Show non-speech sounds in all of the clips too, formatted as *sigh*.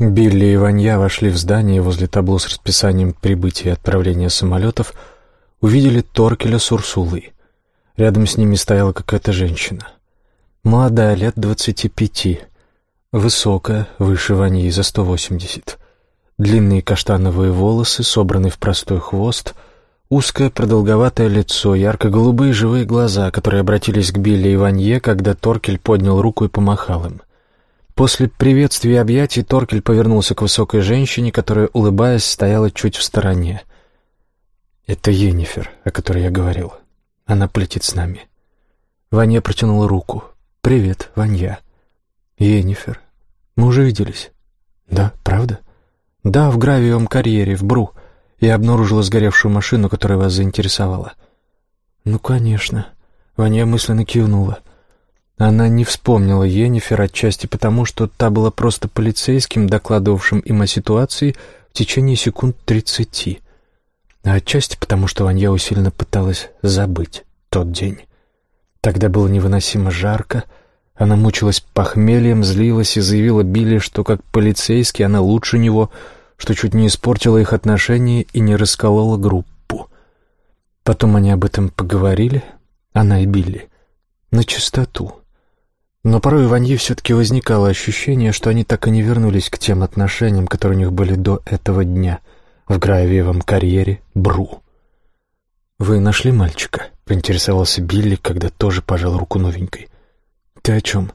Билли и Ванья вошли в здание возле табло с расписанием прибытия и отправления самолетов, увидели Торкеля с Урсулой. Рядом с ними стояла какая-то женщина. Молодая, лет двадцати пяти, высокая, выше Ваньи за сто восемьдесят. Длинные каштановые волосы, собранные в простой хвост, узкое продолговатое лицо, ярко-голубые живые глаза, которые обратились к Билли и Ванье, когда Торкель поднял руку и помахал им. После приветствия и объятий Торкель повернулся к высокой женщине, которая, улыбаясь, стояла чуть в стороне. «Это Енифер, о которой я говорил. Она полетит с нами». Ваня протянула руку. «Привет, Ванья». «Енифер. Мы уже виделись». «Да, правда?» «Да, в гравиевом карьере, в Бру. Я обнаружила сгоревшую машину, которая вас заинтересовала». «Ну, конечно». Ваня мысленно кивнула. Она не вспомнила Йеннифер отчасти потому, что та была просто полицейским, докладывавшим им о ситуации в течение секунд тридцати, а отчасти потому, что Ванья усиленно пыталась забыть тот день. Тогда было невыносимо жарко, она мучилась похмельем, злилась и заявила Билли, что как полицейский она лучше него, что чуть не испортила их отношения и не расколола группу. Потом они об этом поговорили, она и Билли, на чистоту. Но порой у Ваньи все-таки возникало ощущение, что они так и не вернулись к тем отношениям, которые у них были до этого дня в Граевевом карьере Бру. «Вы нашли мальчика?» — поинтересовался Билли, когда тоже пожал руку новенькой. «Ты о чем?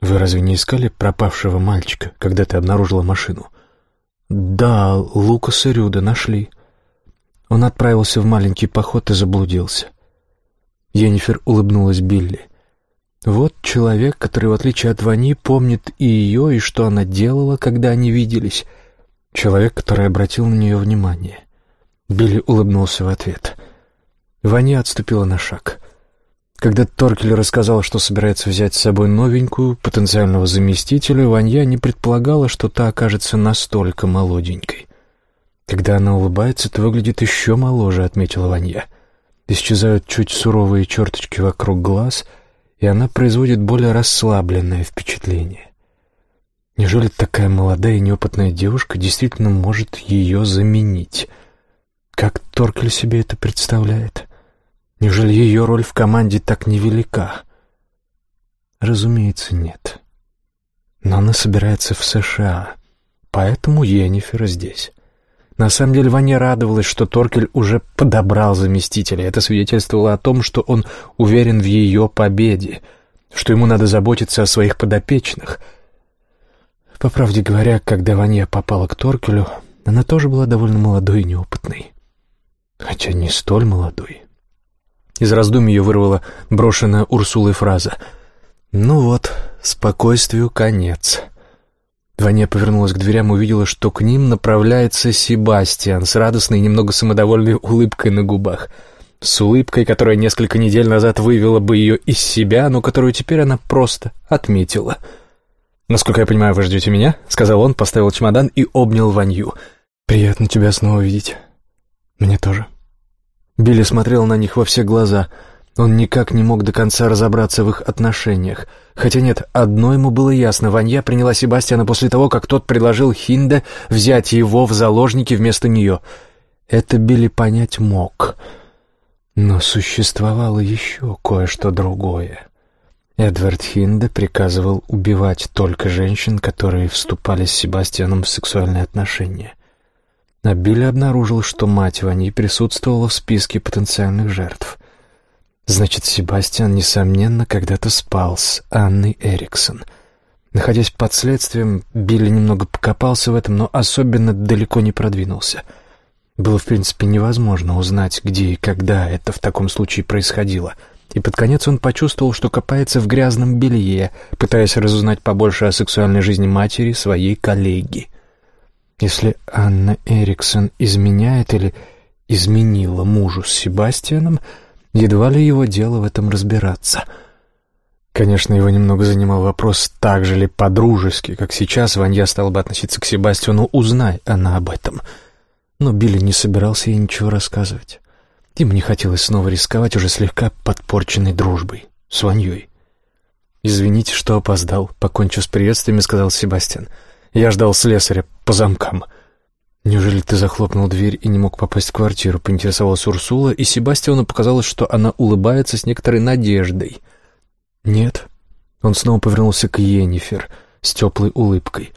Вы разве не искали пропавшего мальчика, когда ты обнаружила машину?» «Да, Лукаса Рюда нашли. Он отправился в маленький поход и заблудился». Енифер улыбнулась Билли. Вот человек, который, в отличие от Вани, помнит и ее, и что она делала, когда они виделись. Человек, который обратил на нее внимание. Билли улыбнулся в ответ. Ваня отступила на шаг. Когда Торкель рассказал, что собирается взять с собой новенькую, потенциального заместителя, Ванья не предполагала, что та окажется настолько молоденькой. «Когда она улыбается, то выглядит еще моложе», — отметила Ванья. Исчезают чуть суровые черточки вокруг глаз — и она производит более расслабленное впечатление. Неужели такая молодая и неопытная девушка действительно может ее заменить? Как Торкель себе это представляет? Неужели ее роль в команде так невелика? Разумеется, нет. Но она собирается в США, поэтому Енифер здесь. На самом деле Ваня радовалась, что Торкель уже подобрал заместителя. Это свидетельствовало о том, что он уверен в ее победе, что ему надо заботиться о своих подопечных. По правде говоря, когда Ваня попала к Торкелю, она тоже была довольно молодой и неопытной. Хотя не столь молодой. Из раздумий ее вырвала брошенная Урсулой фраза «Ну вот, спокойствию конец». Ваня повернулась к дверям и увидела, что к ним направляется Себастьян с радостной и немного самодовольной улыбкой на губах. С улыбкой, которая несколько недель назад вывела бы ее из себя, но которую теперь она просто отметила. «Насколько я понимаю, вы ждете меня?» — сказал он, поставил чемодан и обнял Ванью. «Приятно тебя снова видеть. Мне тоже». Билли смотрел на них во все глаза — он никак не мог до конца разобраться в их отношениях. Хотя нет, одно ему было ясно. Ванья приняла Себастьяна после того, как тот предложил Хинде взять его в заложники вместо нее. Это Билли понять мог. Но существовало еще кое-что другое. Эдвард Хинде приказывал убивать только женщин, которые вступали с Себастьяном в сексуальные отношения. А Билли обнаружил, что мать Вани присутствовала в списке потенциальных жертв — Значит, Себастьян, несомненно, когда-то спал с Анной Эриксон. Находясь под следствием, Билли немного покопался в этом, но особенно далеко не продвинулся. Было, в принципе, невозможно узнать, где и когда это в таком случае происходило. И под конец он почувствовал, что копается в грязном белье, пытаясь разузнать побольше о сексуальной жизни матери своей коллеги. Если Анна Эриксон изменяет или изменила мужу с Себастьяном, Едва ли его дело в этом разбираться. Конечно, его немного занимал вопрос, так же ли по-дружески, как сейчас Ванья стал бы относиться к Себастьяну, узнай она об этом. Но Билли не собирался ей ничего рассказывать. Ему не хотелось снова рисковать уже слегка подпорченной дружбой с Ваньей. «Извините, что опоздал», — покончив с приветствиями, сказал Себастьян. Я ждал слесаря по замкам». «Неужели ты захлопнул дверь и не мог попасть в квартиру?» — поинтересовалась Урсула, и Себастьяну показалось, что она улыбается с некоторой надеждой. «Нет». Он снова повернулся к Йеннифер с теплой улыбкой.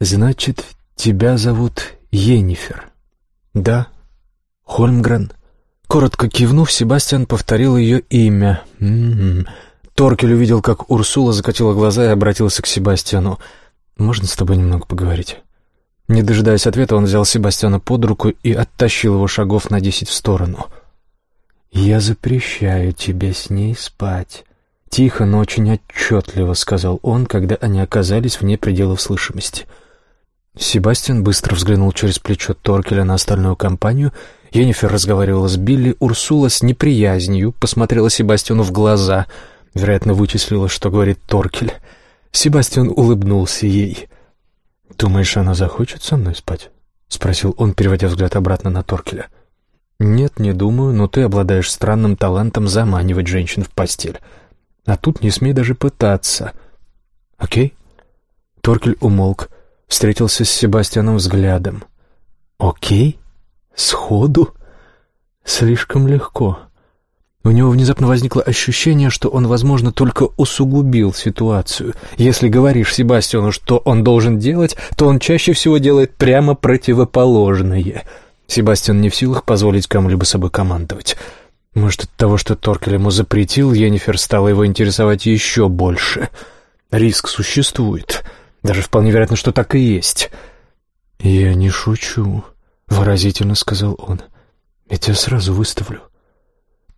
«Значит, тебя зовут Йеннифер?» «Да». «Хольмгрен?» Коротко кивнув, Себастьян повторил ее имя. «М-м-м». Торкель увидел, как Урсула закатила глаза и обратился к Себастьяну. «Можно с тобой немного поговорить?» Не дожидаясь ответа, он взял Себастьяна под руку и оттащил его шагов на десять в сторону. «Я запрещаю тебе с ней спать», — тихо, но очень отчетливо сказал он, когда они оказались вне пределов слышимости. Себастьян быстро взглянул через плечо Торкеля на остальную компанию. Енифер разговаривала с Билли, Урсула с неприязнью посмотрела Себастьяну в глаза, вероятно, вычислила, что говорит Торкель. Себастьян улыбнулся ей. «Думаешь, она захочет со мной спать?» — спросил он, переводя взгляд обратно на Торкеля. «Нет, не думаю, но ты обладаешь странным талантом заманивать женщин в постель. А тут не смей даже пытаться. Окей?» Торкель умолк, встретился с Себастьяном взглядом. «Окей? Сходу? Слишком легко». У него внезапно возникло ощущение, что он, возможно, только усугубил ситуацию. Если говоришь Себастьяну, что он должен делать, то он чаще всего делает прямо противоположное. Себастьян не в силах позволить кому-либо собой командовать. Может, от того, что Торкель ему запретил, Йеннифер стала его интересовать еще больше. Риск существует. Даже вполне вероятно, что так и есть. «Я не шучу», — выразительно сказал он. «Я тебя сразу выставлю».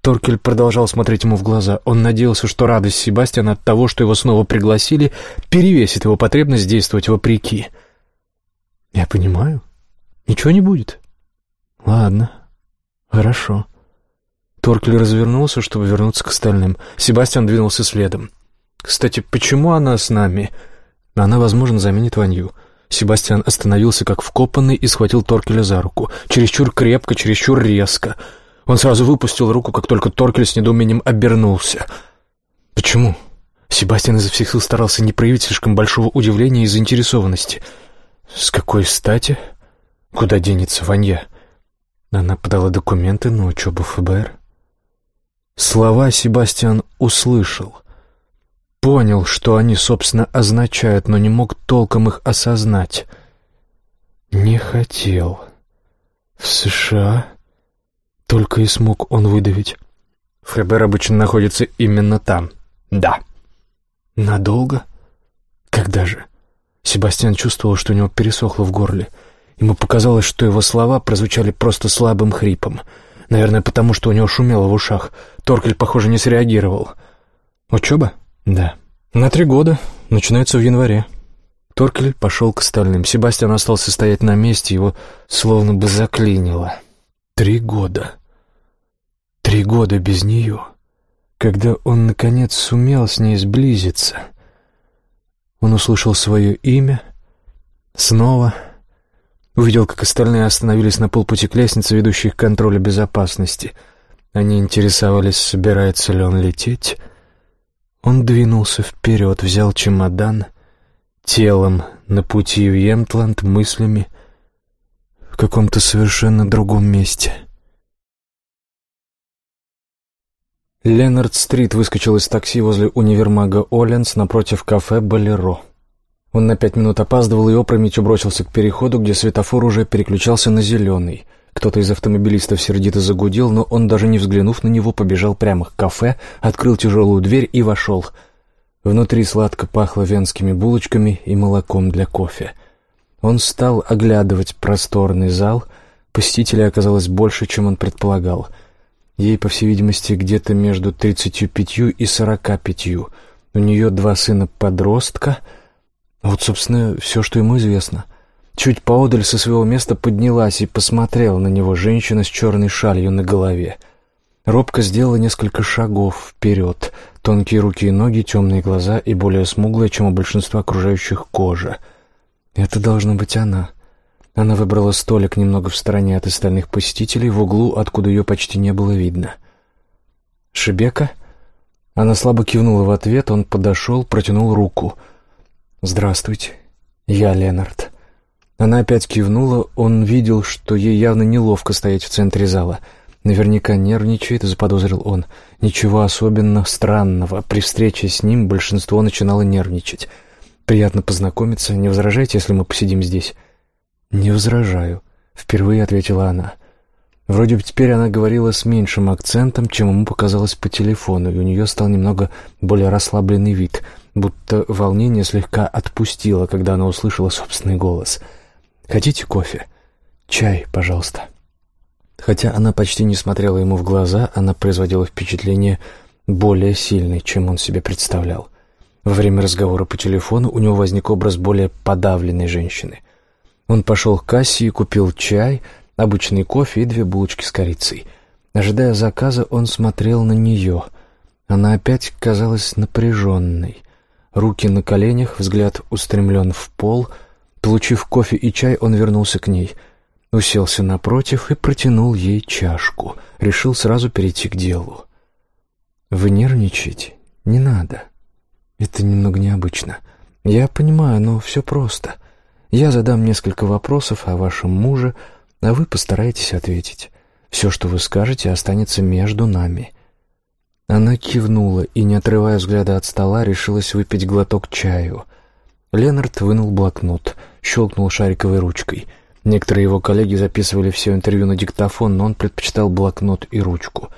Торкель продолжал смотреть ему в глаза. Он надеялся, что радость Себастьяна от того, что его снова пригласили, перевесит его потребность действовать вопреки. «Я понимаю. Ничего не будет». «Ладно. Хорошо». Торкель развернулся, чтобы вернуться к остальным. Себастьян двинулся следом. «Кстати, почему она с нами?» «Она, возможно, заменит Ванью». Себастьян остановился как вкопанный и схватил Торкеля за руку. Чересчур крепко, чересчур резко. Он сразу выпустил руку, как только Торкель с недоумением обернулся. «Почему?» Себастьян изо всех сил старался не проявить слишком большого удивления и заинтересованности. «С какой стати? Куда денется Ванья?» Она подала документы на учебу ФБР. Слова Себастьян услышал. Понял, что они, собственно, означают, но не мог толком их осознать. «Не хотел. В США только и смог он выдавить. ФБР обычно находится именно там. Да. Надолго? Когда же? Себастьян чувствовал, что у него пересохло в горле. Ему показалось, что его слова прозвучали просто слабым хрипом. Наверное, потому что у него шумело в ушах. Торкель, похоже, не среагировал. «Учеба?» «Да». «На три года. Начинается в январе». Торкель пошел к остальным. Себастьян остался стоять на месте, его словно бы заклинило. Три года. Три года без нее. Когда он, наконец, сумел с ней сблизиться. Он услышал свое имя. Снова. Увидел, как остальные остановились на полпути к лестнице, ведущей к контролю безопасности. Они интересовались, собирается ли он лететь. Он двинулся вперед, взял чемодан, телом на пути в Емтланд, мыслями в каком-то совершенно другом месте. Ленард-стрит выскочил из такси возле универмага Оленс напротив кафе «Болеро». Он на пять минут опаздывал и опрометью бросился к переходу, где светофор уже переключался на зеленый. Кто-то из автомобилистов сердито загудел, но он, даже не взглянув на него, побежал прямо к кафе, открыл тяжелую дверь и вошел. Внутри сладко пахло венскими булочками и молоком для кофе — он стал оглядывать просторный зал. Посетителей оказалось больше, чем он предполагал. Ей, по всей видимости, где-то между тридцатью пятью и сорока пятью. У нее два сына-подростка. Вот, собственно, все, что ему известно. Чуть поодаль со своего места поднялась и посмотрела на него женщина с черной шалью на голове. Робко сделала несколько шагов вперед. Тонкие руки и ноги, темные глаза и более смуглая, чем у большинства окружающих кожа — это должна быть она. Она выбрала столик немного в стороне от остальных посетителей, в углу, откуда ее почти не было видно. «Шебека?» Она слабо кивнула в ответ, он подошел, протянул руку. «Здравствуйте. «Я Ленард». Она опять кивнула, он видел, что ей явно неловко стоять в центре зала. Наверняка нервничает, заподозрил он. Ничего особенно странного. При встрече с ним большинство начинало нервничать. «Приятно познакомиться. Не возражайте, если мы посидим здесь?» «Не возражаю», — впервые ответила она. Вроде бы теперь она говорила с меньшим акцентом, чем ему показалось по телефону, и у нее стал немного более расслабленный вид, будто волнение слегка отпустило, когда она услышала собственный голос. «Хотите кофе?» «Чай, пожалуйста». Хотя она почти не смотрела ему в глаза, она производила впечатление более сильной, чем он себе представлял. Во время разговора по телефону у него возник образ более подавленной женщины. Он пошел к кассе и купил чай — обычный кофе и две булочки с корицей. Ожидая заказа, он смотрел на нее. Она опять казалась напряженной. Руки на коленях, взгляд устремлен в пол. Получив кофе и чай, он вернулся к ней. Уселся напротив и протянул ей чашку. Решил сразу перейти к делу. «Вы нервничаете? Не надо. Это немного необычно. Я понимаю, но все просто. Я задам несколько вопросов о вашем муже, а вы постарайтесь ответить. Все, что вы скажете, останется между нами». Она кивнула и, не отрывая взгляда от стола, решилась выпить глоток чаю. Ленард вынул блокнот, щелкнул шариковой ручкой. Некоторые его коллеги записывали все интервью на диктофон, но он предпочитал блокнот и ручку.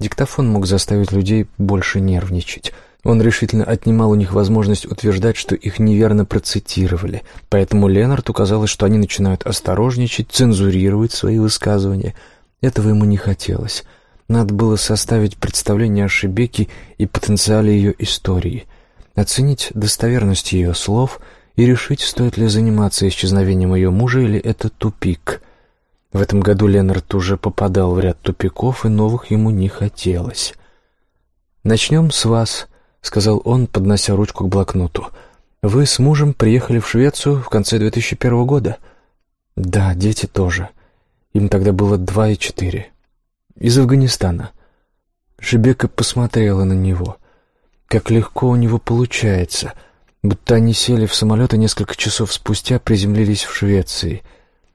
Диктофон мог заставить людей больше нервничать. Он решительно отнимал у них возможность утверждать, что их неверно процитировали, поэтому Ленарту казалось, что они начинают осторожничать, цензурировать свои высказывания. Этого ему не хотелось. Надо было составить представление о Шебеке и потенциале ее истории, оценить достоверность ее слов и решить, стоит ли заниматься исчезновением ее мужа или это тупик. В этом году Ленард уже попадал в ряд тупиков, и новых ему не хотелось. «Начнем с вас», сказал он, поднося ручку к блокноту. «Вы с мужем приехали в Швецию в конце 2001 года?» «Да, дети тоже. Им тогда было два и четыре. Из Афганистана». Шебека посмотрела на него. Как легко у него получается, будто они сели в самолет и несколько часов спустя приземлились в Швеции.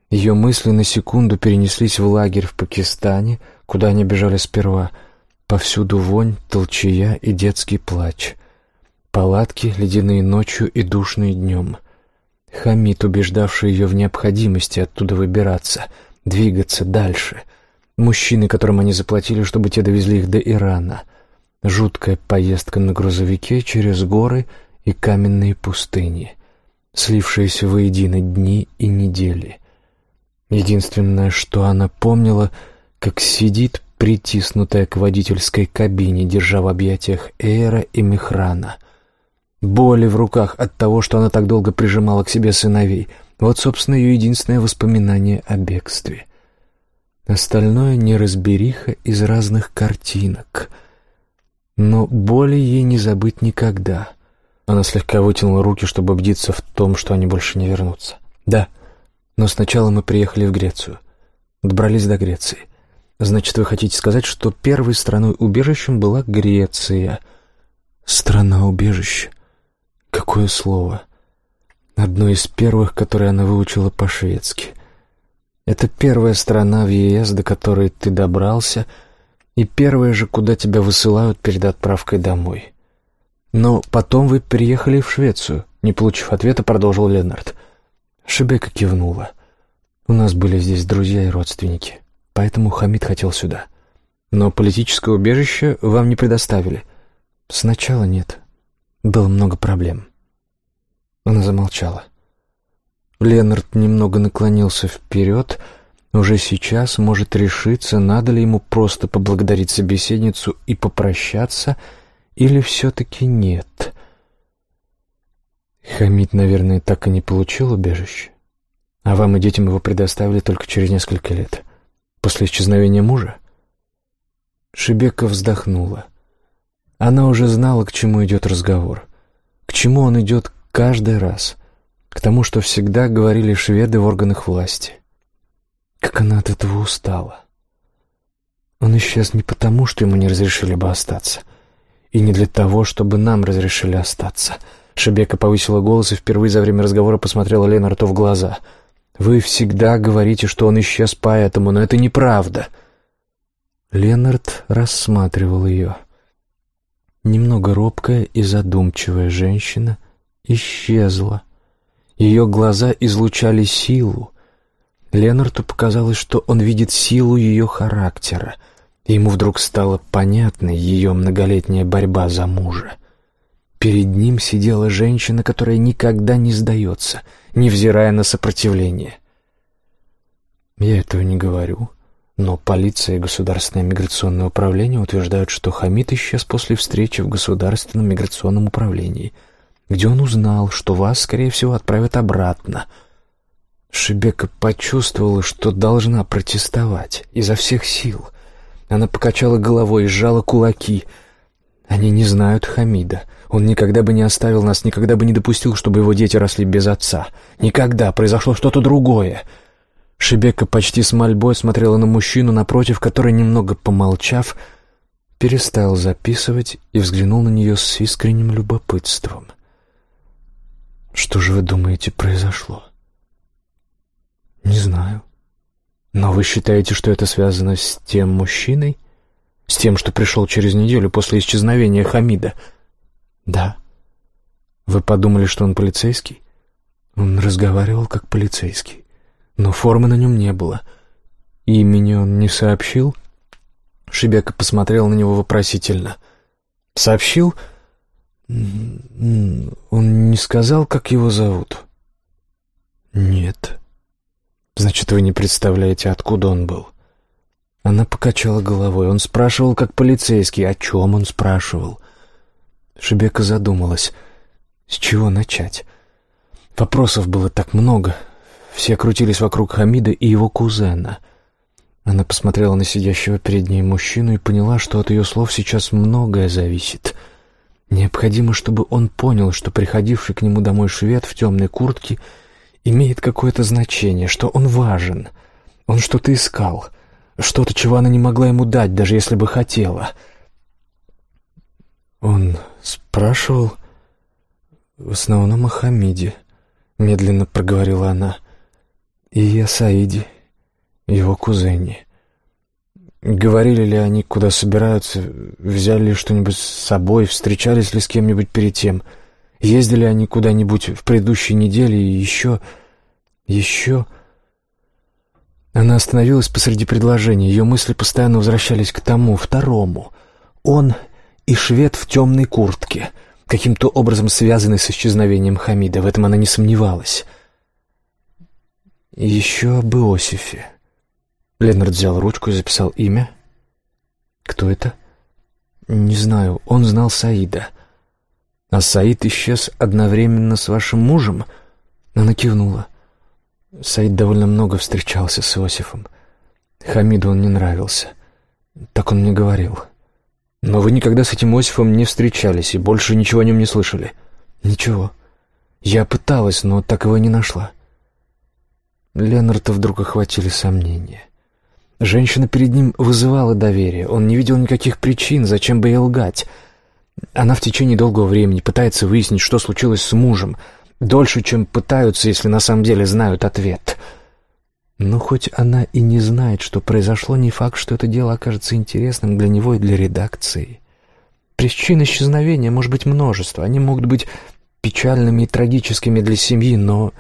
Ее мысли на секунду перенеслись в лагерь в Пакистане, куда они бежали сперва — Повсюду вонь, толчая и детский плач. Палатки, ледяные ночью и душные днем. Хамид, убеждавший ее в необходимости оттуда выбираться, двигаться дальше. Мужчины, которым они заплатили, чтобы те довезли их до Ирана. Жуткая поездка на грузовике через горы и каменные пустыни, слившиеся воедино дни и недели. Единственное, что она помнила, как сидит притиснутая к водительской кабине, держа в объятиях Эйра и Мехрана. Боли в руках от того, что она так долго прижимала к себе сыновей. Вот, собственно, ее единственное воспоминание о бегстве. Остальное неразбериха из разных картинок. Но боли ей не забыть никогда. Она слегка вытянула руки, чтобы убедиться в том, что они больше не вернутся. «Да, но сначала мы приехали в Грецию. Добрались до Греции. Значит, вы хотите сказать, что первой страной-убежищем была Греция? Страна-убежище. Какое слово? Одно из первых, которое она выучила по-шведски. Это первая страна в ЕС, до которой ты добрался, и первая же, куда тебя высылают перед отправкой домой. Но потом вы переехали в Швецию. Не получив ответа, продолжил Ленард. Шебека кивнула. У нас были здесь друзья и родственники. Поэтому Хамид хотел сюда. Но политическое убежище вам не предоставили. Сначала нет. Было много проблем. Она замолчала. Ленард немного наклонился вперед. Уже сейчас может решиться, надо ли ему просто поблагодарить собеседницу и попрощаться, или все-таки нет. Хамид, наверное, так и не получил убежище. А вам и детям его предоставили только через несколько лет. После исчезновения мужа? Шебека вздохнула. Она уже знала, к чему идет разговор. К чему он идет каждый раз. К тому, что всегда говорили шведы в органах власти. Как она от этого устала. Он исчез не потому, что ему не разрешили бы остаться, и не для того, чтобы нам разрешили остаться — Шебека повысила голос и впервые за время разговора посмотрела Ленарту в глаза. «Вы всегда говорите, что он исчез поэтому, но это неправда». Ленард рассматривал ее. Немного робкая и задумчивая женщина исчезла. Ее глаза излучали силу. Ленарту показалось, что он видит силу ее характера. Ему вдруг стало понятной ее многолетняя борьба за мужа. Перед ним сидела женщина, которая никогда не сдается, невзирая на сопротивление. Я этого не говорю, но полиция и Государственное миграционное управление утверждают, что Хамид исчез после встречи в Государственном миграционном управлении, где он узнал, что вас, скорее всего, отправят обратно. Шебека почувствовала, что должна протестовать изо всех сил. Она покачала головой и сжала кулаки. Они не знают Хамида. Он никогда бы не оставил нас, никогда бы не допустил, чтобы его дети росли без отца. Никогда. Произошло что-то другое. Шебека почти с мольбой смотрела на мужчину напротив, который, немного помолчав, перестал записывать и взглянул на нее с искренним любопытством. «Что же вы думаете произошло?» «Не знаю. Но вы считаете, что это связано с тем мужчиной? С тем, что пришел через неделю после исчезновения Хамида?» «Да». «Вы подумали, что он полицейский?» «Он разговаривал как полицейский» но формы на нем не было. Имени он не сообщил? Шебека посмотрел на него вопросительно. «Сообщил?» «Он не сказал, как его зовут?» «Нет». «Значит, вы не представляете, откуда он был?» Она покачала головой. Он спрашивал, как полицейский. О чем он спрашивал? Шебека задумалась. С чего начать? Вопросов было так много. Все крутились вокруг Хамида и его кузена. Она посмотрела на сидящего перед ней мужчину и поняла, что от ее слов сейчас многое зависит. Необходимо, чтобы он понял, что приходивший к нему домой швед в темной куртке имеет какое-то значение, что он важен. Он что-то искал, что-то, чего она не могла ему дать, даже если бы хотела. Он спрашивал в основном о Хамиде, медленно проговорила она — и о Саиде, его кузене. Говорили ли они, куда собираются, взяли ли что-нибудь с собой, встречались ли с кем-нибудь перед тем, ездили они куда-нибудь в предыдущей неделе и еще... еще... Она остановилась посреди предложения, ее мысли постоянно возвращались к тому, второму. Он и швед в темной куртке, каким-то образом связанный с исчезновением Хамида, в этом она не сомневалась. еще об Иосифе. Ленард взял ручку и записал имя. «Кто это?» «Не знаю. Он знал Саида». «А Саид исчез одновременно с вашим мужем?» Она кивнула. Саид довольно много встречался с Иосифом. Хамиду он не нравился. Так он мне говорил. «Но вы никогда с этим Иосифом не встречались и больше ничего о нем не слышали?» «Ничего. Я пыталась, но так его не нашла». Ленарта вдруг охватили сомнения. Женщина перед ним вызывала доверие. Он не видел никаких причин, зачем бы ей лгать. Она в течение долгого времени пытается выяснить, что случилось с мужем. Дольше, чем пытаются, если на самом деле знают ответ. Но хоть она и не знает, что произошло, не факт, что это дело окажется интересным для него и для редакции. Причин исчезновения может быть множество. Они могут быть печальными и трагическими для семьи, но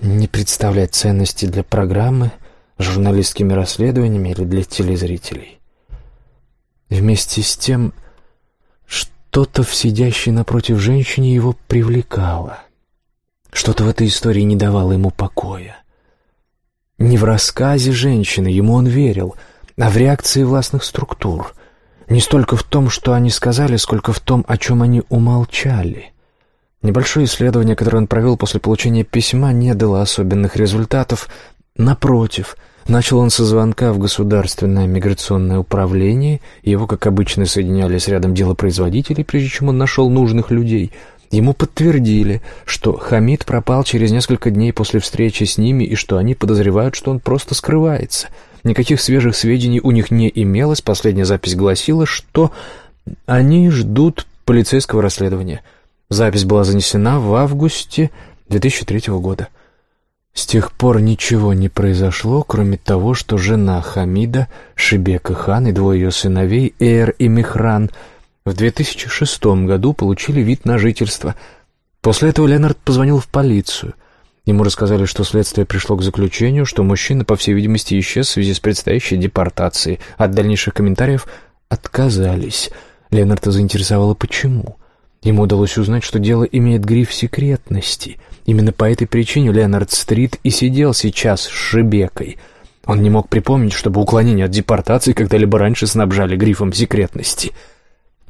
не представлять ценности для программы — журналистскими расследованиями или для телезрителей. Вместе с тем, что-то в сидящей напротив женщине его привлекало. Что-то в этой истории не давало ему покоя. Не в рассказе женщины, ему он верил, а в реакции властных структур. Не столько в том, что они сказали, сколько в том, о чем они умолчали. Небольшое исследование, которое он провел после получения письма, не дало особенных результатов. Напротив — Начал он со звонка в Государственное миграционное управление, его, как обычно, соединяли с рядом делопроизводителей, прежде чем он нашел нужных людей. Ему подтвердили, что Хамид пропал через несколько дней после встречи с ними и что они подозревают, что он просто скрывается. Никаких свежих сведений у них не имелось, последняя запись гласила, что они ждут полицейского расследования. Запись была занесена в августе 2003 года. С тех пор ничего не произошло, кроме того, что жена Хамида, Шибека хан и двое ее сыновей, Эйр и Михран, в 2006 году получили вид на жительство. После этого Ленард позвонил в полицию. Ему рассказали, что следствие пришло к заключению, что мужчина, по всей видимости, исчез в связи с предстоящей депортацией. От дальнейших комментариев отказались. Ленарда заинтересовало почему. Ему удалось узнать, что дело имеет гриф секретности. Именно по этой причине Ленард Стрит и сидел сейчас с Шебекой. Он не мог припомнить, чтобы уклонение от депортации когда-либо раньше снабжали грифом секретности.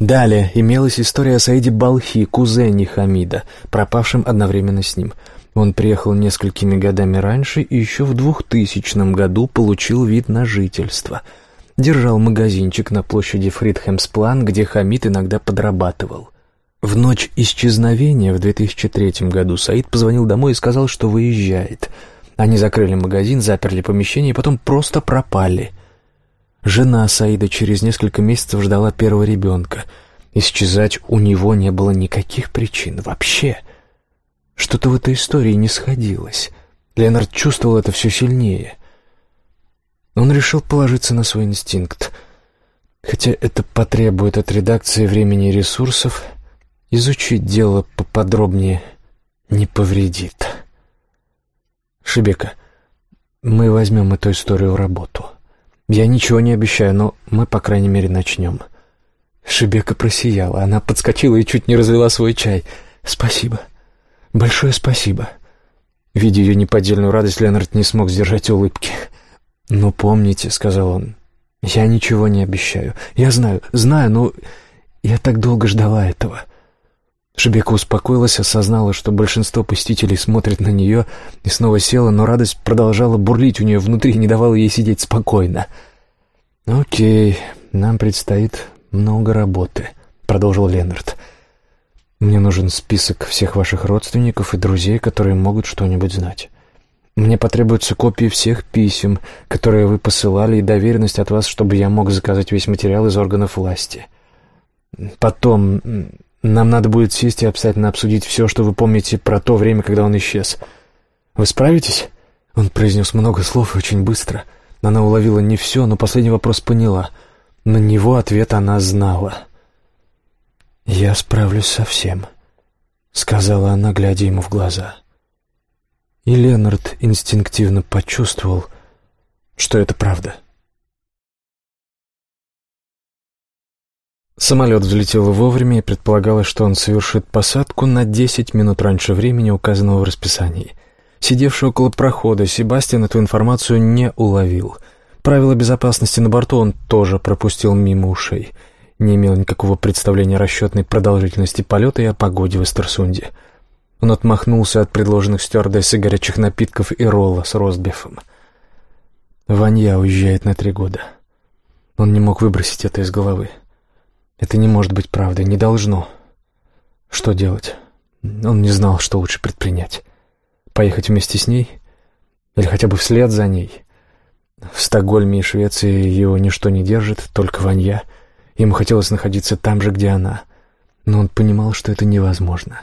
Далее имелась история о Саиде Балхи, кузене Хамида, пропавшем одновременно с ним. Он приехал несколькими годами раньше и еще в 2000 году получил вид на жительство. Держал магазинчик на площади Фридхемсплан, где Хамид иногда подрабатывал. В ночь исчезновения в 2003 году Саид позвонил домой и сказал, что выезжает. Они закрыли магазин, заперли помещение и потом просто пропали. Жена Саида через несколько месяцев ждала первого ребенка. Исчезать у него не было никаких причин вообще. Что-то в этой истории не сходилось. Леонард чувствовал это все сильнее. Он решил положиться на свой инстинкт. Хотя это потребует от редакции времени и ресурсов — Изучить дело поподробнее не повредит. Шибека, мы возьмем эту историю в работу. Я ничего не обещаю, но мы, по крайней мере, начнем. Шибека просияла. Она подскочила и чуть не разлила свой чай. Спасибо. Большое спасибо. Видя ее неподдельную радость, Леонард не смог сдержать улыбки. «Ну, помните», — сказал он, — «я ничего не обещаю. Я знаю, знаю, но я так долго ждала этого. Шебека успокоилась, осознала, что большинство посетителей смотрит на нее, и снова села, но радость продолжала бурлить у нее внутри и не давала ей сидеть спокойно. «Окей, нам предстоит много работы», — продолжил Ленард. «Мне нужен список всех ваших родственников и друзей, которые могут что-нибудь знать. Мне потребуются копии всех писем, которые вы посылали, и доверенность от вас, чтобы я мог заказать весь материал из органов власти. Потом нам надо будет сесть и обязательно обсудить все, что вы помните про то время, когда он исчез. Вы справитесь?» Он произнес много слов очень быстро. Она уловила не все, но последний вопрос поняла. На него ответ она знала. «Я справлюсь со всем», — сказала она, глядя ему в глаза. И Ленард инстинктивно почувствовал, что это правда. Самолет взлетел вовремя, и предполагалось, что он совершит посадку на 10 минут раньше времени, указанного в расписании. Сидевший около прохода, Себастьян эту информацию не уловил. Правила безопасности на борту он тоже пропустил мимо ушей. Не имел никакого представления о расчетной продолжительности полета и о погоде в Эстерсунде. Он отмахнулся от предложенных стюардессы горячих напитков и ролла с ростбифом. Ванья уезжает на три года. Он не мог выбросить это из головы. Это не может быть правдой, не должно. Что делать? Он не знал, что лучше предпринять. Поехать вместе с ней? Или хотя бы вслед за ней? В Стокгольме и Швеции его ничто не держит, только Ванья. Ему хотелось находиться там же, где она. Но он понимал, что это невозможно.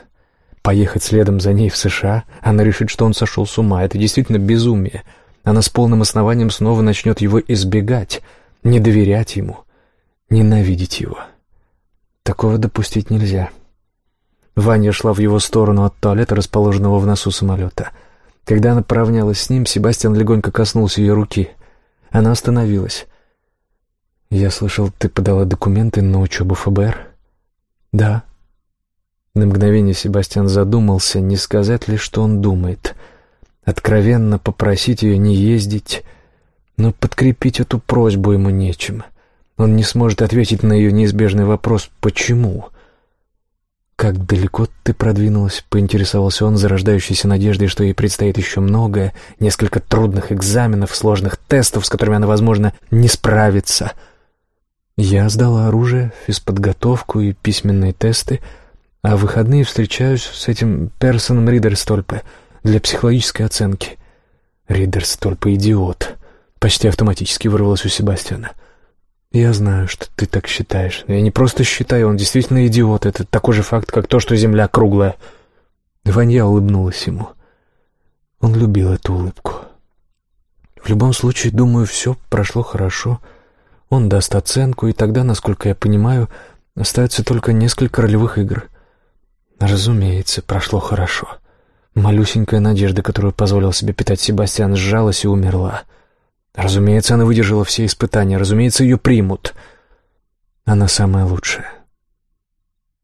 Поехать следом за ней в США, она решит, что он сошел с ума. Это действительно безумие. Она с полным основанием снова начнет его избегать, не доверять ему, ненавидеть его. Такого допустить нельзя. Ваня шла в его сторону от туалета, расположенного в носу самолета. Когда она поравнялась с ним, Себастьян легонько коснулся ее руки. Она остановилась. «Я слышал, ты подала документы на учебу ФБР?» «Да». На мгновение Себастьян задумался, не сказать ли, что он думает. Откровенно попросить ее не ездить, но подкрепить эту просьбу ему нечем. Он не сможет ответить на ее неизбежный вопрос «почему?». «Как далеко ты продвинулась?» — поинтересовался он, зарождающейся надеждой, что ей предстоит еще многое, несколько трудных экзаменов, сложных тестов, с которыми она, возможно, не справится. Я сдала оружие, физподготовку и письменные тесты, а в выходные встречаюсь с этим Персоном Ридерстольпе для психологической оценки. Ридерстольпе — идиот. Почти автоматически вырвалось у Себастьяна. «Я знаю, что ты так считаешь. Я не просто считаю, он действительно идиот. Это такой же факт, как то, что Земля круглая». Ванья улыбнулась ему. Он любил эту улыбку. В любом случае, думаю, все прошло хорошо. Он даст оценку, и тогда, насколько я понимаю, остается только несколько ролевых игр. Разумеется, прошло хорошо. Малюсенькая надежда, которую позволил себе питать Себастьян, сжалась и умерла. Разумеется, она выдержала все испытания, разумеется, ее примут. Она самая лучшая.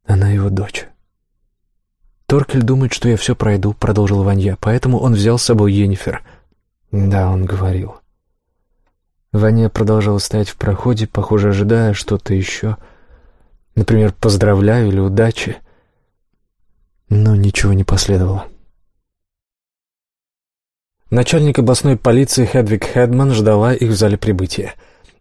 Она его дочь. «Торкель думает, что я все пройду», — продолжил Ванья, «поэтому он взял с собой Йеннифер». «Да, он говорил». Ваня продолжала стоять в проходе, похоже, ожидая что-то еще. Например, «поздравляю» или «удачи». Но ничего не последовало. Начальник областной полиции Хедвиг Хедман ждала их в зале прибытия.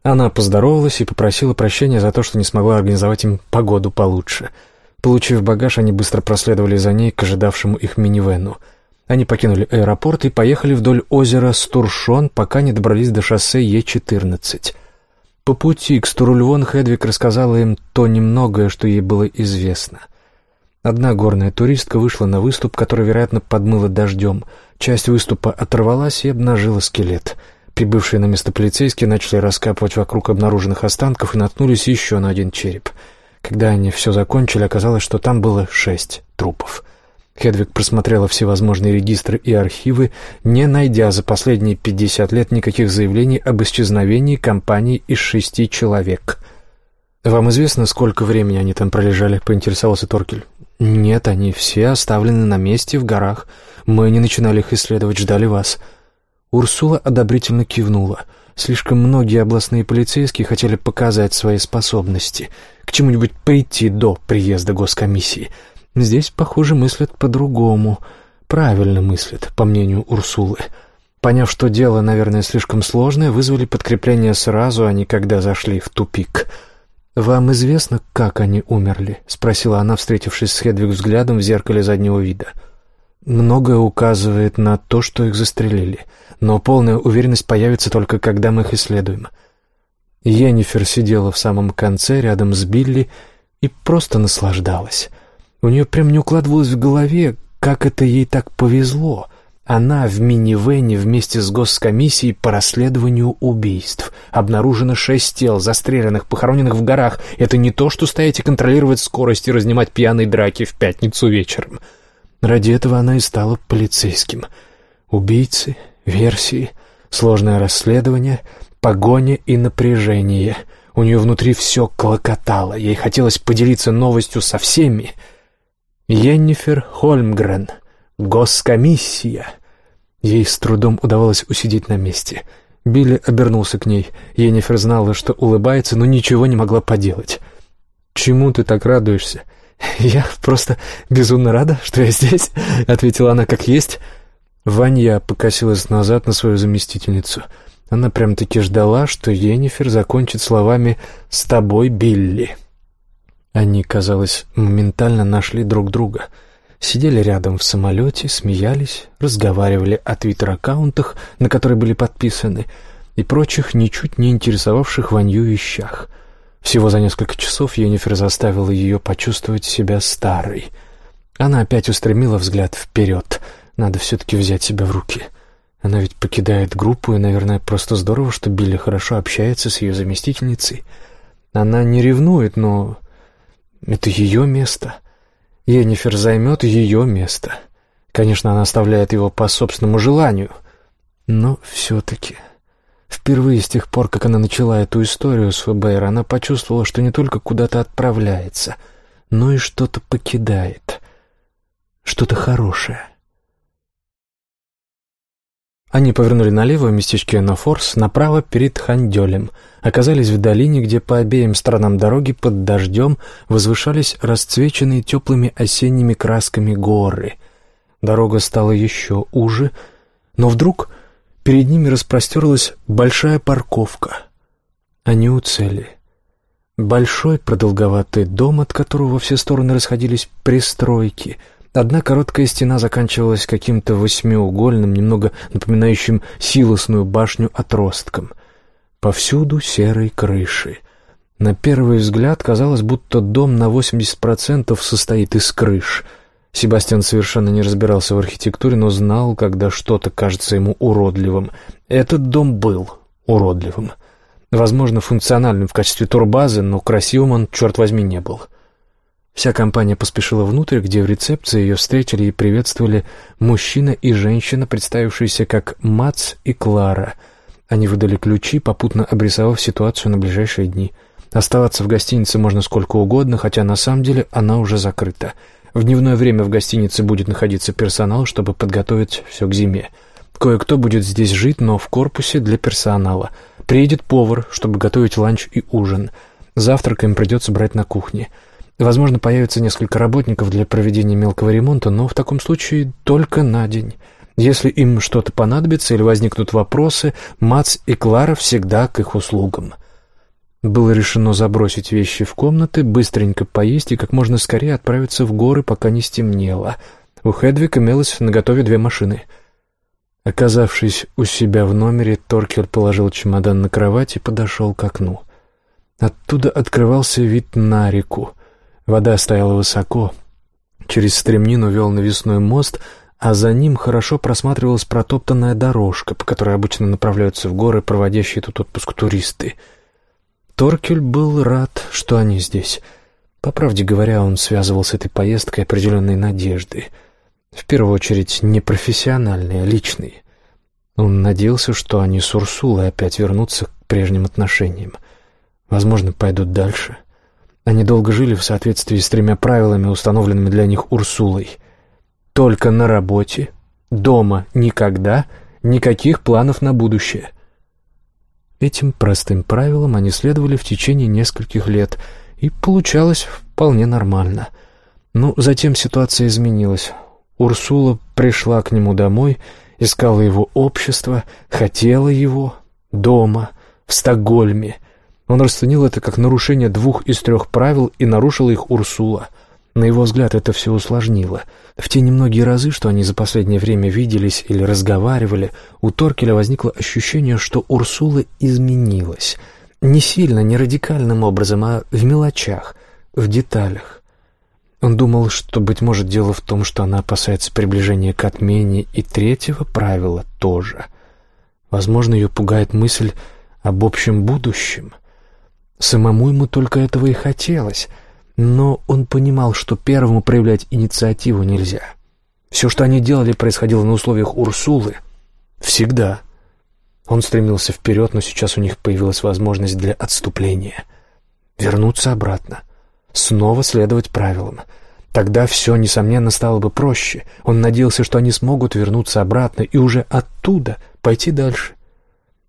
Она поздоровалась и попросила прощения за то, что не смогла организовать им погоду получше — Получив багаж, они быстро проследовали за ней к ожидавшему их минивену. Они покинули аэропорт и поехали вдоль озера Стуршон, пока не добрались до шоссе Е-14. По пути к Стурульвон Хедвик рассказала им то немногое, что ей было известно. Одна горная туристка вышла на выступ, который, вероятно, подмыло дождем. Часть выступа оторвалась и обнажила скелет. Прибывшие на место полицейские начали раскапывать вокруг обнаруженных останков и наткнулись еще на один череп — когда они все закончили, оказалось, что там было шесть трупов. Хедвиг просмотрела всевозможные регистры и архивы, не найдя за последние пятьдесят лет никаких заявлений об исчезновении компании из шести человек. «Вам известно, сколько времени они там пролежали?» — поинтересовался Торкель. «Нет, они все оставлены на месте в горах. Мы не начинали их исследовать, ждали вас». Урсула одобрительно кивнула — Слишком многие областные полицейские хотели показать свои способности, к чему-нибудь прийти до приезда госкомиссии. Здесь, похоже, мыслят по-другому. Правильно мыслят, по мнению Урсулы. Поняв, что дело, наверное, слишком сложное, вызвали подкрепление сразу, а не когда зашли в тупик. «Вам известно, как они умерли?» — спросила она, встретившись с Хедвиг взглядом в зеркале заднего вида. «Многое указывает на то, что их застрелили» но полная уверенность появится только когда мы их исследуем. Йеннифер сидела в самом конце, рядом с Билли, и просто наслаждалась. У нее прям не укладывалось в голове, как это ей так повезло. Она в минивэне вместе с госкомиссией по расследованию убийств. Обнаружено шесть тел, застреленных, похороненных в горах. Это не то, что стоять и контролировать скорость и разнимать пьяные драки в пятницу вечером. Ради этого она и стала полицейским. Убийцы, версии, сложное расследование, погоня и напряжение. У нее внутри все клокотало, ей хотелось поделиться новостью со всеми. Йеннифер Хольмгрен, госкомиссия. Ей с трудом удавалось усидеть на месте. Билли обернулся к ней. Йеннифер знала, что улыбается, но ничего не могла поделать. «Чему ты так радуешься?» *laughs* «Я просто безумно рада, что я здесь», — ответила она как есть, — Ваня покосилась назад на свою заместительницу. Она прям-таки ждала, что Енифер закончит словами «С тобой, Билли». Они, казалось, моментально нашли друг друга. Сидели рядом в самолете, смеялись, разговаривали о твиттер-аккаунтах, на которые были подписаны, и прочих ничуть не интересовавших Ванью вещах. Всего за несколько часов Енифер заставила ее почувствовать себя старой. Она опять устремила взгляд вперед — надо все-таки взять себя в руки. Она ведь покидает группу, и, наверное, просто здорово, что Билли хорошо общается с ее заместительницей. Она не ревнует, но это ее место. Енифер займет ее место. Конечно, она оставляет его по собственному желанию. Но все-таки... Впервые с тех пор, как она начала эту историю с ФБР, она почувствовала, что не только куда-то отправляется, но и что-то покидает. Что-то хорошее. Они повернули налево в местечке Энофорс, направо перед Хандёлем, оказались в долине, где по обеим сторонам дороги под дождем возвышались расцвеченные теплыми осенними красками горы. Дорога стала еще уже, но вдруг перед ними распростерлась большая парковка. Они у цели. Большой продолговатый дом, от которого во все стороны расходились пристройки — Одна короткая стена заканчивалась каким-то восьмиугольным, немного напоминающим силосную башню отростком. Повсюду серые крыши. На первый взгляд казалось, будто дом на 80% состоит из крыш. Себастьян совершенно не разбирался в архитектуре, но знал, когда что-то кажется ему уродливым. Этот дом был уродливым. Возможно, функциональным в качестве турбазы, но красивым он, черт возьми, не был. Вся компания поспешила внутрь, где в рецепции ее встретили и приветствовали мужчина и женщина, представившиеся как Мац и Клара. Они выдали ключи, попутно обрисовав ситуацию на ближайшие дни. Оставаться в гостинице можно сколько угодно, хотя на самом деле она уже закрыта. В дневное время в гостинице будет находиться персонал, чтобы подготовить все к зиме. Кое-кто будет здесь жить, но в корпусе для персонала. Приедет повар, чтобы готовить ланч и ужин. Завтрак им придется брать на кухне. Возможно, появится несколько работников для проведения мелкого ремонта, но в таком случае только на день. Если им что-то понадобится или возникнут вопросы, Мац и Клара всегда к их услугам. Было решено забросить вещи в комнаты, быстренько поесть и как можно скорее отправиться в горы, пока не стемнело. У Хедвик имелось наготове две машины. Оказавшись у себя в номере, Торкер положил чемодан на кровать и подошел к окну. Оттуда открывался вид на реку — Вода стояла высоко. Через стремнину вел навесной мост, а за ним хорошо просматривалась протоптанная дорожка, по которой обычно направляются в горы проводящие тут отпуск туристы. Торкель был рад, что они здесь. По правде говоря, он связывал с этой поездкой определенные надежды. В первую очередь, не профессиональные, а личные. Он надеялся, что они с Урсулой опять вернутся к прежним отношениям. Возможно, пойдут дальше. Они долго жили в соответствии с тремя правилами, установленными для них Урсулой. Только на работе, дома никогда, никаких планов на будущее. Этим простым правилам они следовали в течение нескольких лет, и получалось вполне нормально. Но затем ситуация изменилась. Урсула пришла к нему домой, искала его общество, хотела его дома, в Стокгольме, он расценил это как нарушение двух из трех правил и нарушила их Урсула. На его взгляд, это все усложнило. В те немногие разы, что они за последнее время виделись или разговаривали, у Торкеля возникло ощущение, что Урсула изменилась. Не сильно, не радикальным образом, а в мелочах, в деталях. Он думал, что, быть может, дело в том, что она опасается приближения к отмене и третьего правила тоже. Возможно, ее пугает мысль об общем будущем — Самому ему только этого и хотелось, но он понимал, что первому проявлять инициативу нельзя. Все, что они делали, происходило на условиях Урсулы. Всегда. Он стремился вперед, но сейчас у них появилась возможность для отступления. Вернуться обратно. Снова следовать правилам. Тогда все, несомненно, стало бы проще. Он надеялся, что они смогут вернуться обратно и уже оттуда пойти дальше.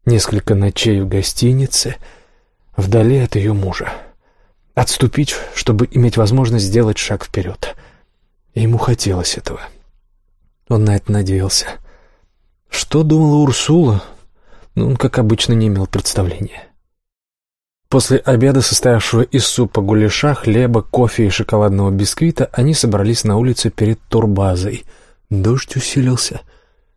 Несколько ночей в гостинице — вдали от ее мужа. Отступить, чтобы иметь возможность сделать шаг вперед. И ему хотелось этого. Он на это надеялся. Что думала Урсула? Ну, он, как обычно, не имел представления. После обеда, состоявшего из супа гуляша, хлеба, кофе и шоколадного бисквита, они собрались на улице перед турбазой. Дождь усилился —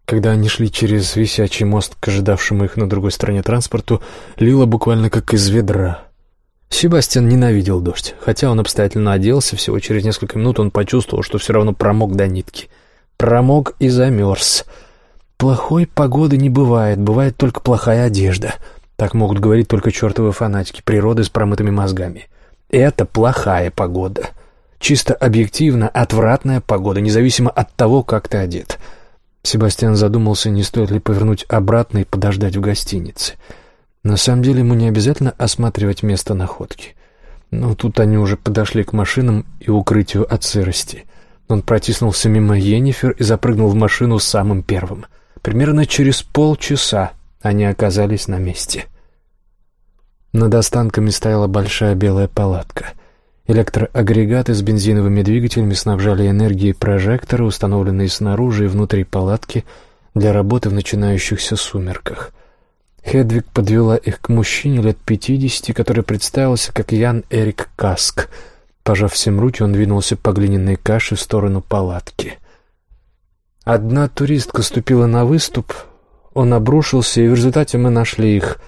когда они шли через висячий мост к ожидавшему их на другой стороне транспорту, лило буквально как из ведра. Себастьян ненавидел дождь. Хотя он обстоятельно оделся, всего через несколько минут он почувствовал, что все равно промок до нитки. Промок и замерз. Плохой погоды не бывает, бывает только плохая одежда. Так могут говорить только чертовы фанатики природы с промытыми мозгами. Это плохая погода. Чисто объективно отвратная погода, независимо от того, как ты одет. — Себастьян задумался, не стоит ли повернуть обратно и подождать в гостинице. На самом деле ему не обязательно осматривать место находки. Но тут они уже подошли к машинам и укрытию от сырости. Он протиснулся мимо Йеннифер и запрыгнул в машину самым первым. Примерно через полчаса они оказались на месте. Над останками стояла большая белая палатка. Электроагрегаты с бензиновыми двигателями снабжали энергией прожекторы, установленные снаружи и внутри палатки для работы в начинающихся сумерках. Хедвиг подвела их к мужчине лет пятидесяти, который представился как Ян Эрик Каск. Пожав всем руки, он двинулся по глиняной каше в сторону палатки. Одна туристка ступила на выступ, он обрушился, и в результате мы нашли их.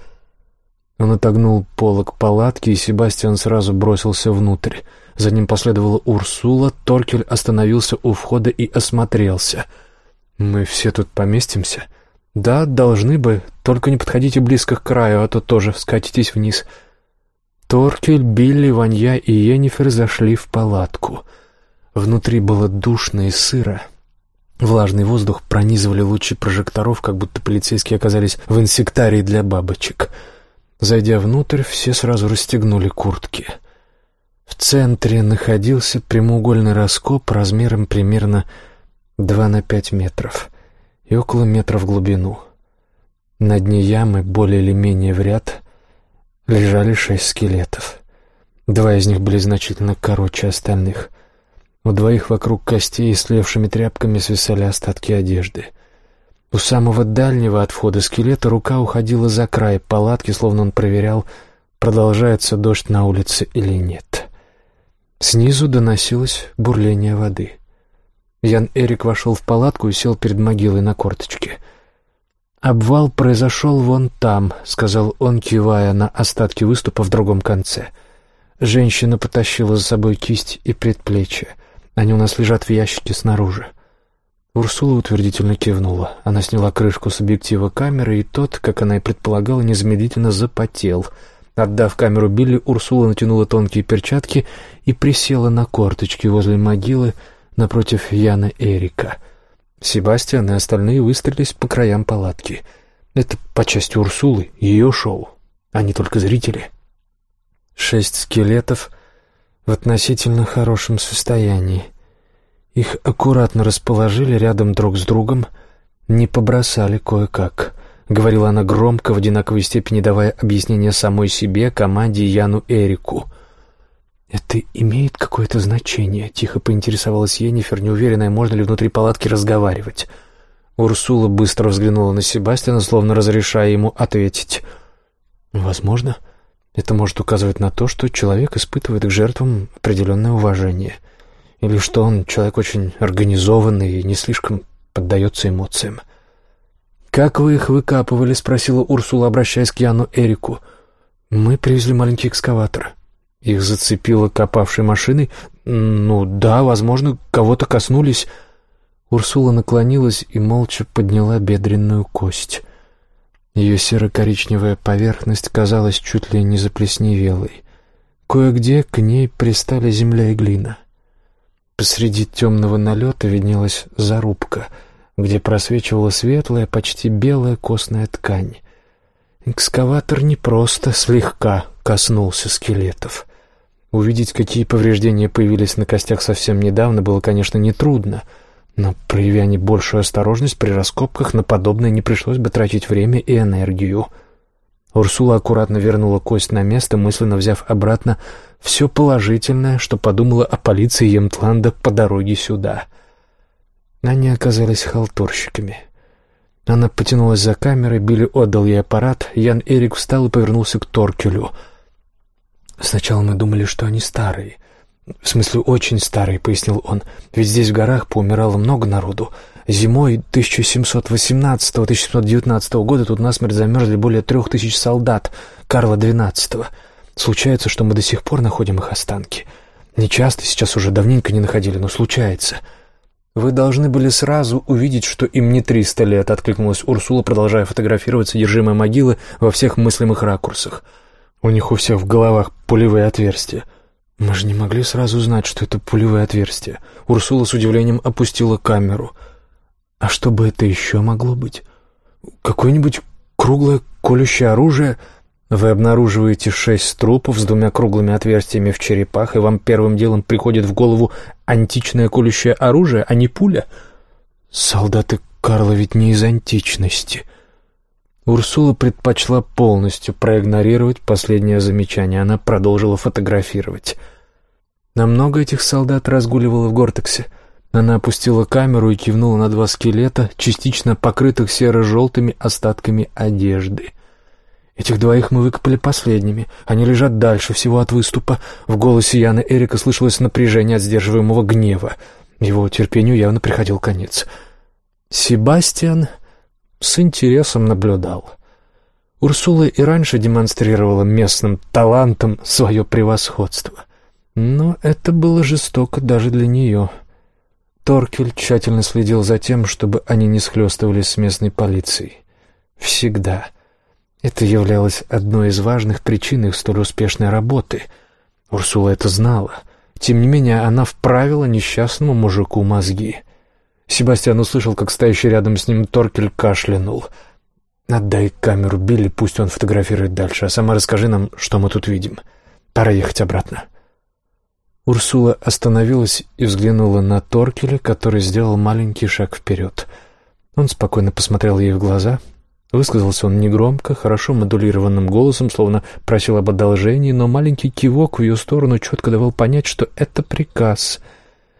Он отогнул полок палатки, и Себастьян сразу бросился внутрь. За ним последовала Урсула, Торкель остановился у входа и осмотрелся. «Мы все тут поместимся?» «Да, должны бы. Только не подходите близко к краю, а то тоже скатитесь вниз». Торкель, Билли, Ванья и Йеннифер зашли в палатку. Внутри было душно и сыро. Влажный воздух пронизывали лучи прожекторов, как будто полицейские оказались в инсектарии для бабочек. Зайдя внутрь, все сразу расстегнули куртки. В центре находился прямоугольный раскоп размером примерно 2 на 5 метров и около метра в глубину. На дне ямы, более или менее в ряд, лежали шесть скелетов. Два из них были значительно короче остальных. У двоих вокруг костей слевшими тряпками свисали остатки одежды. У самого дальнего от входа скелета рука уходила за край палатки, словно он проверял, продолжается дождь на улице или нет. Снизу доносилось бурление воды. Ян Эрик вошел в палатку и сел перед могилой на корточке. «Обвал произошел вон там», — сказал он, кивая на остатки выступа в другом конце. Женщина потащила за собой кисть и предплечье. Они у нас лежат в ящике снаружи. Урсула утвердительно кивнула. Она сняла крышку с объектива камеры, и тот, как она и предполагала, незамедлительно запотел. Отдав камеру Билли, Урсула натянула тонкие перчатки и присела на корточки возле могилы, напротив Яна Эрика. Себастьян и остальные выстроились по краям палатки. Это по части Урсулы, ее шоу, а не только зрители. Шесть скелетов в относительно хорошем состоянии. Их аккуратно расположили рядом друг с другом, не побросали кое-как. Говорила она громко, в одинаковой степени давая объяснение самой себе, команде Яну Эрику — «Это имеет какое-то значение?» — тихо поинтересовалась Енифер, неуверенная, можно ли внутри палатки разговаривать. Урсула быстро взглянула на Себастьяна, словно разрешая ему ответить. «Возможно, это может указывать на то, что человек испытывает к жертвам определенное уважение, или что он человек очень организованный и не слишком поддается эмоциям». «Как вы их выкапывали?» — спросила Урсула, обращаясь к Яну Эрику. «Мы привезли маленький экскаватор». Их зацепило копавшей машиной? Ну да, возможно, кого-то коснулись. Урсула наклонилась и молча подняла бедренную кость. Ее серо-коричневая поверхность казалась чуть ли не заплесневелой. Кое-где к ней пристали земля и глина. Посреди темного налета виднелась зарубка, где просвечивала светлая, почти белая костная ткань. Экскаватор не просто слегка коснулся скелетов. Увидеть, какие повреждения появились на костях совсем недавно, было, конечно, нетрудно, но, проявя не большую осторожность, при раскопках на подобное не пришлось бы тратить время и энергию. Урсула аккуратно вернула кость на место, мысленно взяв обратно все положительное, что подумала о полиции Емтланда по дороге сюда. Они оказались халтурщиками. Она потянулась за камерой, Билли отдал ей аппарат, Ян Эрик встал и повернулся к Торкелю — «Сначала мы думали, что они старые. В смысле, очень старые», — пояснил он. «Ведь здесь в горах поумирало много народу. Зимой 1718-1719 года тут насмерть замерзли более трех тысяч солдат Карла XII. Случается, что мы до сих пор находим их останки. Не часто, сейчас уже давненько не находили, но случается». «Вы должны были сразу увидеть, что им не триста лет», — откликнулась Урсула, продолжая фотографировать содержимое могилы во всех мыслимых ракурсах. У них у всех в головах пулевые отверстия. Мы же не могли сразу знать, что это пулевые отверстия. Урсула с удивлением опустила камеру. А что бы это еще могло быть? Какое-нибудь круглое колющее оружие? Вы обнаруживаете шесть трупов с двумя круглыми отверстиями в черепах, и вам первым делом приходит в голову античное колющее оружие, а не пуля? Солдаты Карла ведь не из античности. Урсула предпочла полностью проигнорировать последнее замечание. Она продолжила фотографировать. Намного этих солдат разгуливало в Гортексе. Она опустила камеру и кивнула на два скелета, частично покрытых серо-желтыми остатками одежды. Этих двоих мы выкопали последними. Они лежат дальше, всего от выступа. В голосе Яна Эрика слышалось напряжение от сдерживаемого гнева. Его терпению явно приходил конец. Себастьян с интересом наблюдал. Урсула и раньше демонстрировала местным талантом свое превосходство. Но это было жестоко даже для нее. Торкель тщательно следил за тем, чтобы они не схлестывались с местной полицией. Всегда. Это являлось одной из важных причин их столь успешной работы. Урсула это знала. Тем не менее, она вправила несчастному мужику мозги. Себастьян услышал, как стоящий рядом с ним Торкель кашлянул — «Отдай камеру Билли, пусть он фотографирует дальше, а сама расскажи нам, что мы тут видим. Пора ехать обратно». Урсула остановилась и взглянула на Торкеля, который сделал маленький шаг вперед. Он спокойно посмотрел ей в глаза. Высказался он негромко, хорошо модулированным голосом, словно просил об одолжении, но маленький кивок в ее сторону четко давал понять, что это приказ.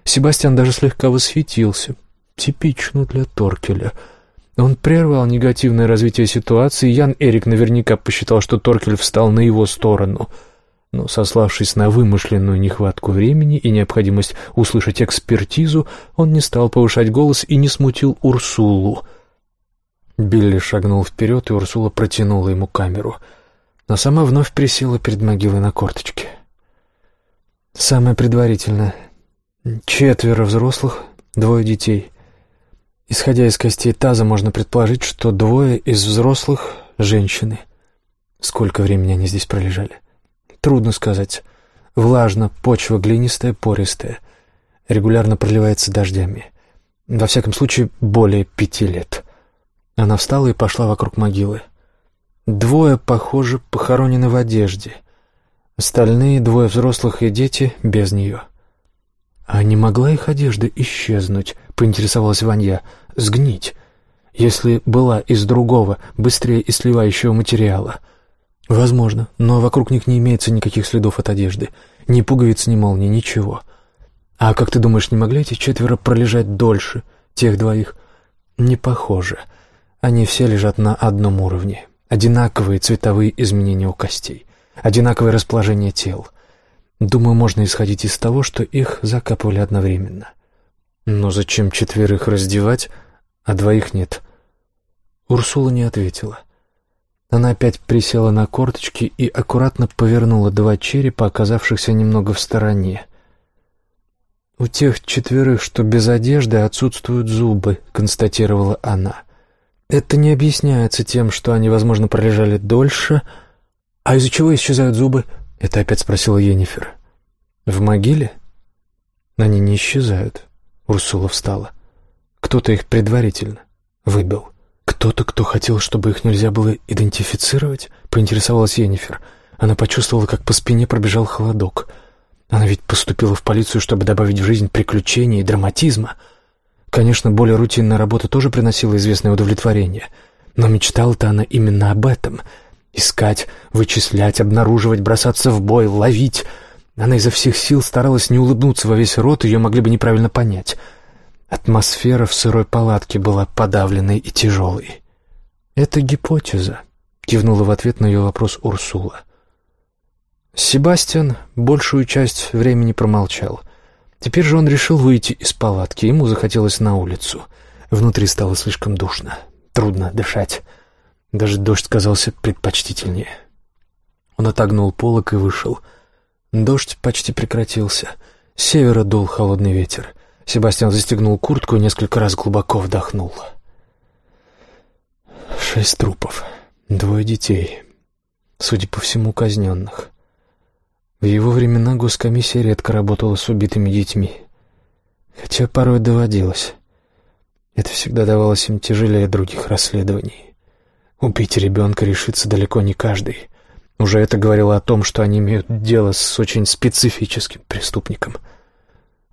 Себастьян даже слегка восхитился. Типично для Торкеля — он прервал негативное развитие ситуации, Ян Эрик наверняка посчитал, что Торкель встал на его сторону. Но, сославшись на вымышленную нехватку времени и необходимость услышать экспертизу, он не стал повышать голос и не смутил Урсулу. Билли шагнул вперед, и Урсула протянула ему камеру, но сама вновь присела перед могилой на корточке. Самое предварительное. Четверо взрослых, двое детей — Исходя из костей таза, можно предположить, что двое из взрослых — женщины. Сколько времени они здесь пролежали? Трудно сказать. Влажно, почва глинистая, пористая. Регулярно проливается дождями. Во всяком случае, более пяти лет. Она встала и пошла вокруг могилы. Двое, похоже, похоронены в одежде. Остальные двое взрослых и дети без нее. А не могла их одежда исчезнуть, поинтересовалась Ванья — сгнить, если была из другого, быстрее и сливающего материала. Возможно, но вокруг них не имеется никаких следов от одежды, ни пуговиц, ни молний, ничего. А как ты думаешь, не могли эти четверо пролежать дольше, тех двоих? Не похоже. Они все лежат на одном уровне. Одинаковые цветовые изменения у костей, одинаковое расположение тел. Думаю, можно исходить из того, что их закапывали одновременно. Но зачем четверых раздевать, а двоих нет? Урсула не ответила. Она опять присела на корточки и аккуратно повернула два черепа, оказавшихся немного в стороне. «У тех четверых, что без одежды, отсутствуют зубы», — констатировала она. «Это не объясняется тем, что они, возможно, пролежали дольше. А из-за чего исчезают зубы?» — это опять спросила Енифер. «В могиле?» «Они не исчезают. Урсула встала. Кто-то их предварительно выбил. Кто-то, кто хотел, чтобы их нельзя было идентифицировать, поинтересовалась Енифер. Она почувствовала, как по спине пробежал холодок. Она ведь поступила в полицию, чтобы добавить в жизнь приключений и драматизма. Конечно, более рутинная работа тоже приносила известное удовлетворение, но мечтала-то она именно об этом — искать, вычислять, обнаруживать, бросаться в бой, ловить — она изо всех сил старалась не улыбнуться во весь рот, ее могли бы неправильно понять. Атмосфера в сырой палатке была подавленной и тяжелой. «Это гипотеза», — кивнула в ответ на ее вопрос Урсула. Себастьян большую часть времени промолчал. Теперь же он решил выйти из палатки, ему захотелось на улицу. Внутри стало слишком душно, трудно дышать. Даже дождь казался предпочтительнее. Он отогнул полок и вышел — Дождь почти прекратился. С севера дул холодный ветер. Себастьян застегнул куртку и несколько раз глубоко вдохнул. Шесть трупов, двое детей, судя по всему, казненных. В его времена госкомиссия редко работала с убитыми детьми, хотя порой доводилось. Это всегда давалось им тяжелее других расследований. Убить ребенка решится далеко не каждый. Уже это говорило о том, что они имеют дело с очень специфическим преступником.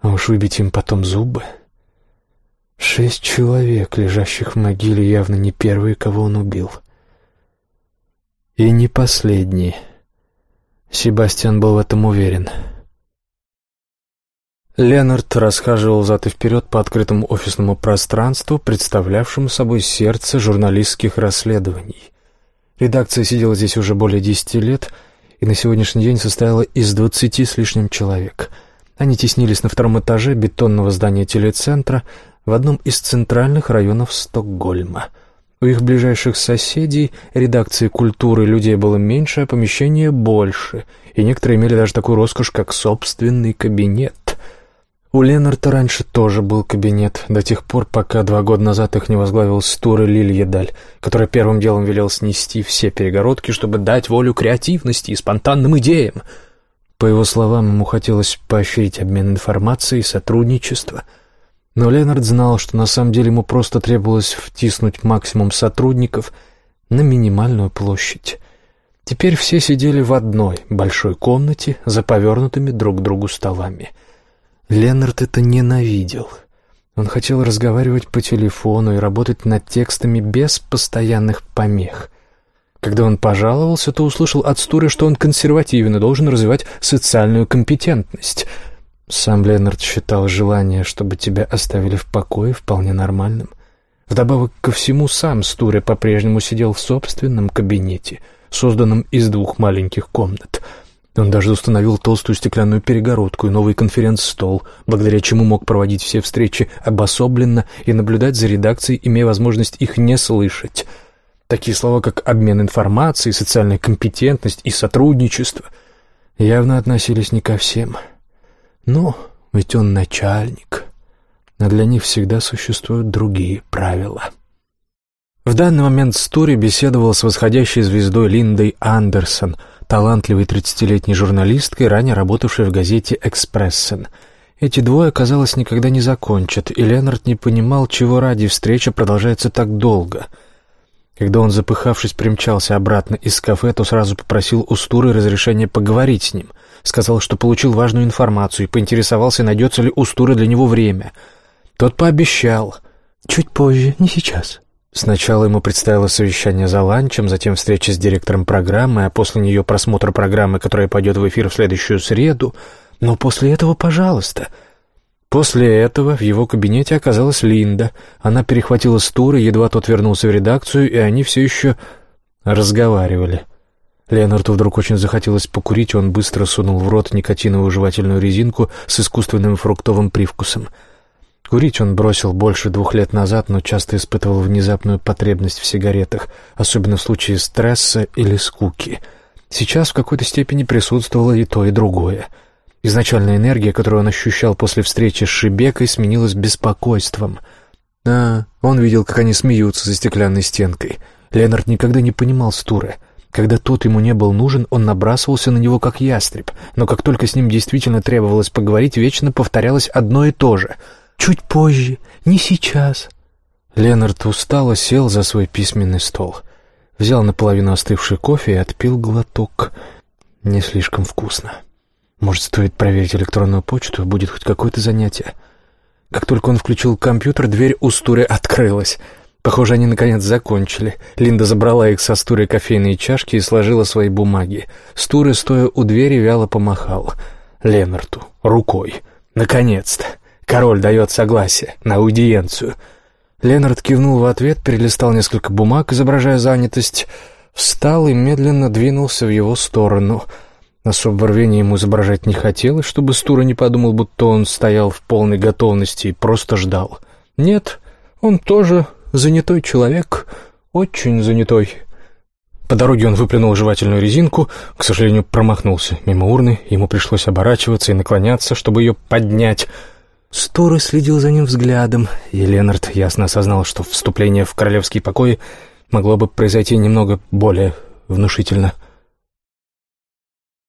А уж выбить им потом зубы... Шесть человек, лежащих в могиле, явно не первые, кого он убил. И не последние. Себастьян был в этом уверен. Ленард расхаживал зад и вперед по открытому офисному пространству, представлявшему собой сердце журналистских расследований — Редакция сидела здесь уже более десяти лет и на сегодняшний день состояла из двадцати с лишним человек. Они теснились на втором этаже бетонного здания телецентра в одном из центральных районов Стокгольма. У их ближайших соседей, редакции культуры, людей было меньше, а помещения больше, и некоторые имели даже такую роскошь, как собственный кабинет. У Ленарта раньше тоже был кабинет, до тех пор, пока два года назад их не возглавил Стура Лильедаль, который первым делом велел снести все перегородки, чтобы дать волю креативности и спонтанным идеям. По его словам, ему хотелось поощрить обмен информацией, сотрудничество — но Ленард знал, что на самом деле ему просто требовалось втиснуть максимум сотрудников на минимальную площадь. Теперь все сидели в одной большой комнате за повернутыми друг к другу столами. Ленард это ненавидел. Он хотел разговаривать по телефону и работать над текстами без постоянных помех. Когда он пожаловался, то услышал от Стуры, что он консервативен и должен развивать социальную компетентность — сам Ленард считал желание, чтобы тебя оставили в покое, вполне нормальным. Вдобавок ко всему, сам Стуре по-прежнему сидел в собственном кабинете, созданном из двух маленьких комнат. Он даже установил толстую стеклянную перегородку и новый конференц-стол, благодаря чему мог проводить все встречи обособленно и наблюдать за редакцией, имея возможность их не слышать. Такие слова, как обмен информацией, социальная компетентность и сотрудничество, явно относились не ко всем — ну, ведь он начальник, а для них всегда существуют другие правила. В данный момент Стури беседовал с восходящей звездой Линдой Андерсон, талантливой тридцатилетней журналисткой, ранее работавшей в газете «Экспрессен». Эти двое, казалось, никогда не закончат, и Ленард не понимал, чего ради встреча продолжается так долго — когда он, запыхавшись, примчался обратно из кафе, то сразу попросил у Стуры разрешения поговорить с ним. Сказал, что получил важную информацию и поинтересовался, найдется ли у Стуры для него время. Тот пообещал. «Чуть позже, не сейчас». Сначала ему представило совещание за ланчем, затем встреча с директором программы, а после нее просмотр программы, которая пойдет в эфир в следующую среду. Но после этого, пожалуйста, После этого в его кабинете оказалась Линда. Она перехватила стул, и едва тот вернулся в редакцию, и они все еще разговаривали. Леонарду вдруг очень захотелось покурить, он быстро сунул в рот никотиновую жевательную резинку с искусственным фруктовым привкусом. Курить он бросил больше двух лет назад, но часто испытывал внезапную потребность в сигаретах, особенно в случае стресса или скуки. Сейчас в какой-то степени присутствовало и то, и другое — Изначальная энергия, которую он ощущал после встречи с Шибекой, сменилась беспокойством. А, он видел, как они смеются за стеклянной стенкой. Ленард никогда не понимал Стуре. Когда тот ему не был нужен, он набрасывался на него как ястреб, но как только с ним действительно требовалось поговорить, вечно повторялось одно и то же. «Чуть позже, не сейчас». Ленард устало сел за свой письменный стол. Взял наполовину остывший кофе и отпил глоток. Не слишком вкусно. Может, стоит проверить электронную почту, будет хоть какое-то занятие. Как только он включил компьютер, дверь у Стуры открылась. Похоже, они наконец закончили. Линда забрала их со Стуры кофейные чашки и сложила свои бумаги. Стуры, стоя у двери, вяло помахал. Ленарту. Рукой. Наконец-то. Король дает согласие на аудиенцию. Ленард кивнул в ответ, перелистал несколько бумаг, изображая занятость, встал и медленно двинулся в его сторону — Особо рвения ему изображать не хотелось, чтобы Стура не подумал, будто он стоял в полной готовности и просто ждал. Нет, он тоже занятой человек, очень занятой. По дороге он выплюнул жевательную резинку, к сожалению, промахнулся мимо урны, ему пришлось оборачиваться и наклоняться, чтобы ее поднять. Стура следил за ним взглядом, и Ленард ясно осознал, что вступление в королевский покой могло бы произойти немного более внушительно —